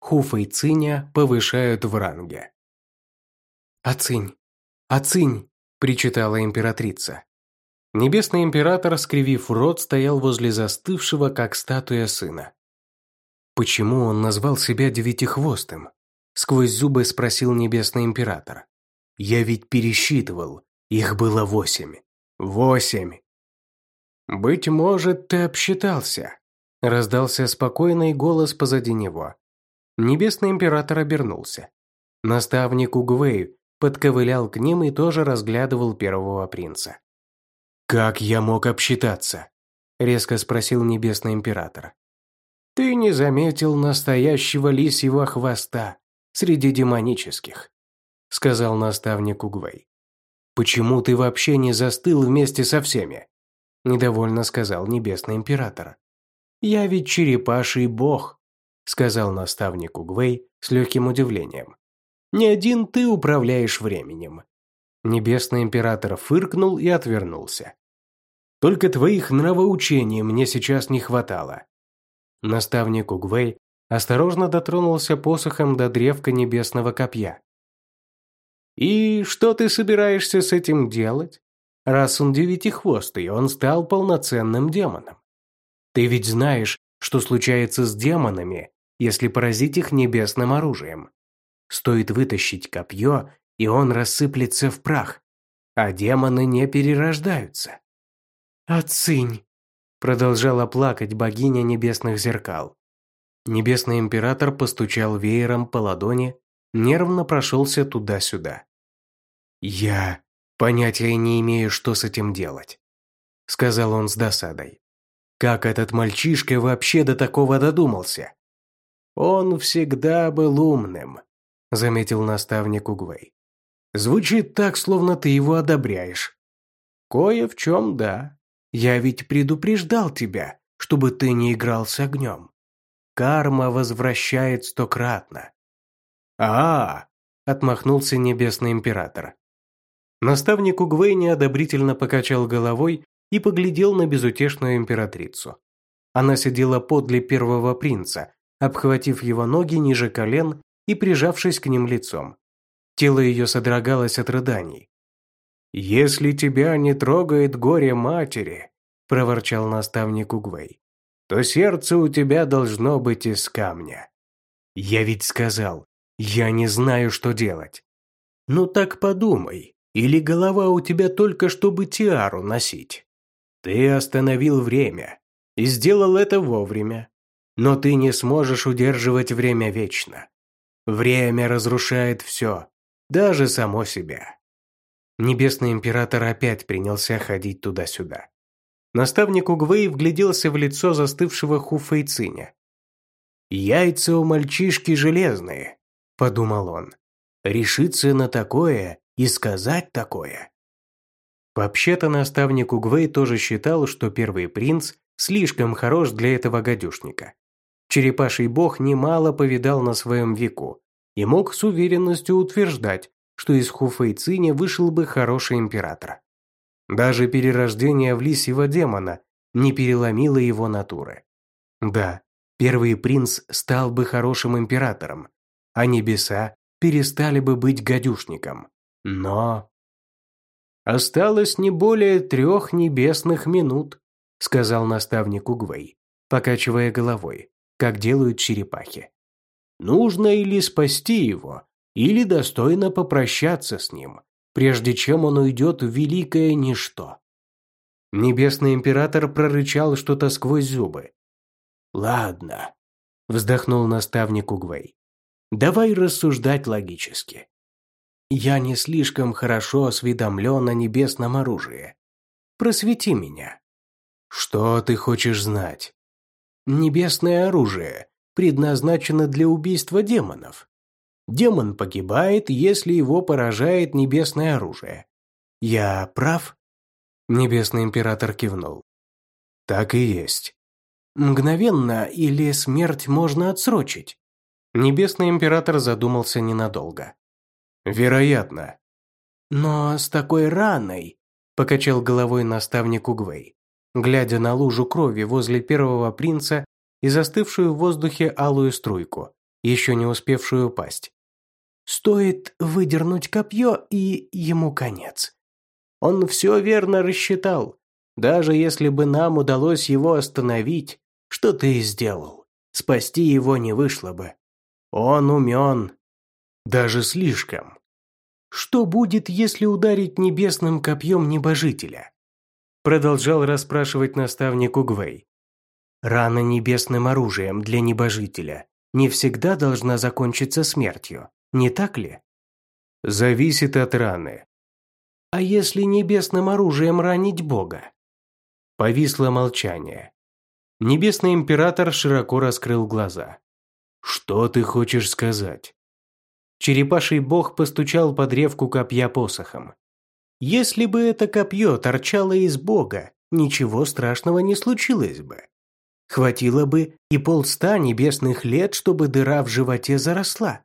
Хуфа и Циня повышают в ранге. «Ацинь! Ацинь!» – причитала императрица. Небесный император, скривив рот, стоял возле застывшего, как статуя сына. Почему он назвал себя девятихвостым? Сквозь зубы спросил небесный император. Я ведь пересчитывал. Их было восемь. Восемь. «Быть может, ты обсчитался», – раздался спокойный голос позади него. Небесный император обернулся. Наставник Угвей подковылял к ним и тоже разглядывал первого принца. «Как я мог обсчитаться?» – резко спросил Небесный Император. «Ты не заметил настоящего лисьего хвоста среди демонических», – сказал наставник Угвей. «Почему ты вообще не застыл вместе со всеми?» – недовольно сказал Небесный Император. «Я ведь черепаший бог», – сказал наставник Угвей с легким удивлением. «Не один ты управляешь временем». Небесный Император фыркнул и отвернулся. Только твоих нравоучений мне сейчас не хватало». Наставник Угвей осторожно дотронулся посохом до древка небесного копья. «И что ты собираешься с этим делать? Раз он девятихвостый, он стал полноценным демоном. Ты ведь знаешь, что случается с демонами, если поразить их небесным оружием. Стоит вытащить копье, и он рассыплется в прах, а демоны не перерождаются. «Отцынь!» – продолжала плакать богиня небесных зеркал. Небесный император постучал веером по ладони, нервно прошелся туда-сюда. «Я понятия не имею, что с этим делать», – сказал он с досадой. «Как этот мальчишка вообще до такого додумался?» «Он всегда был умным», – заметил наставник Угвей. «Звучит так, словно ты его одобряешь». «Кое в чем да», я ведь предупреждал тебя, чтобы ты не играл с огнем. Карма возвращает стократно. А, -а, -а отмахнулся небесный император. Наставник Угвей неодобрительно покачал головой и поглядел на безутешную императрицу. Она сидела подле первого принца, обхватив его ноги ниже колен и прижавшись к ним лицом. Тело ее содрогалось от рыданий. «Если тебя не трогает горе матери», – проворчал наставник Угвей, – «то сердце у тебя должно быть из камня». «Я ведь сказал, я не знаю, что делать». «Ну так подумай, или голова у тебя только чтобы тиару носить?» «Ты остановил время и сделал это вовремя, но ты не сможешь удерживать время вечно. Время разрушает все, даже само себя». Небесный император опять принялся ходить туда-сюда. Наставник Угвей вгляделся в лицо застывшего Хуфейциня. «Яйца у мальчишки железные», – подумал он. «Решиться на такое и сказать такое». Вообще-то наставник Угвей тоже считал, что первый принц слишком хорош для этого гадюшника. Черепаший бог немало повидал на своем веку и мог с уверенностью утверждать, что из Хуфейциня вышел бы хороший император. Даже перерождение в лисьего демона не переломило его натуры. Да, первый принц стал бы хорошим императором, а небеса перестали бы быть гадюшником. Но... «Осталось не более трех небесных минут», сказал наставник Угвей, покачивая головой, как делают черепахи. «Нужно или спасти его, или достойно попрощаться с ним, прежде чем он уйдет в великое ничто. Небесный император прорычал что-то сквозь зубы. «Ладно», – вздохнул наставник Угвей. «Давай рассуждать логически. Я не слишком хорошо осведомлен о небесном оружии. Просвети меня». «Что ты хочешь знать?» «Небесное оружие предназначено для убийства демонов. Демон погибает, если его поражает небесное оружие. Я прав?» Небесный император кивнул. «Так и есть. Мгновенно или смерть можно отсрочить?» Небесный император задумался ненадолго. «Вероятно». «Но с такой раной», – покачал головой наставник Угвей, глядя на лужу крови возле первого принца и застывшую в воздухе алую струйку. еще не успевшую упасть. «Стоит выдернуть копье, и ему конец. Он все верно рассчитал. Даже если бы нам удалось его остановить, что ты и сделал, спасти его не вышло бы. Он умен. Даже слишком. Что будет, если ударить небесным копьем небожителя? Продолжал расспрашивать наставник Угвей. Рана небесным оружием для небожителя не всегда должна закончиться смертью, не так ли? Зависит от раны. А если небесным оружием ранить Бога? Повисло молчание. Небесный император широко раскрыл глаза. «Что ты хочешь сказать?» Черепаший бог постучал по древку копья посохом. «Если бы это копье торчало из бога, ничего страшного не случилось бы. Хватило бы и полста небесных лет, чтобы дыра в животе заросла.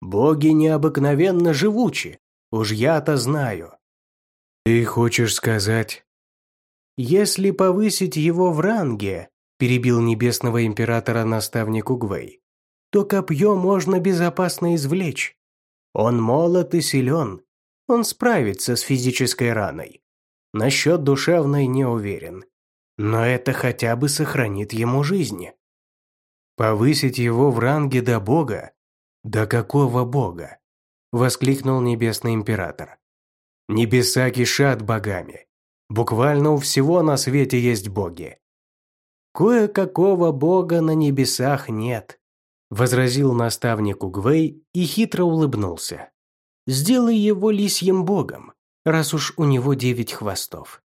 Боги необыкновенно живучи, уж я-то знаю». «Ты хочешь сказать...» «Если повысить его в ранге», перебил небесного императора наставник Угвей, то копье можно безопасно извлечь. Он молод и силен. Он справится с физической раной. Насчет душевной не уверен. Но это хотя бы сохранит ему жизнь. Повысить его в ранге до бога? До какого бога? Воскликнул небесный император. Небеса кишат богами. Буквально у всего на свете есть боги. Кое-какого бога на небесах нет возразил наставник Угвей и хитро улыбнулся. «Сделай его лисьим богом, раз уж у него девять хвостов.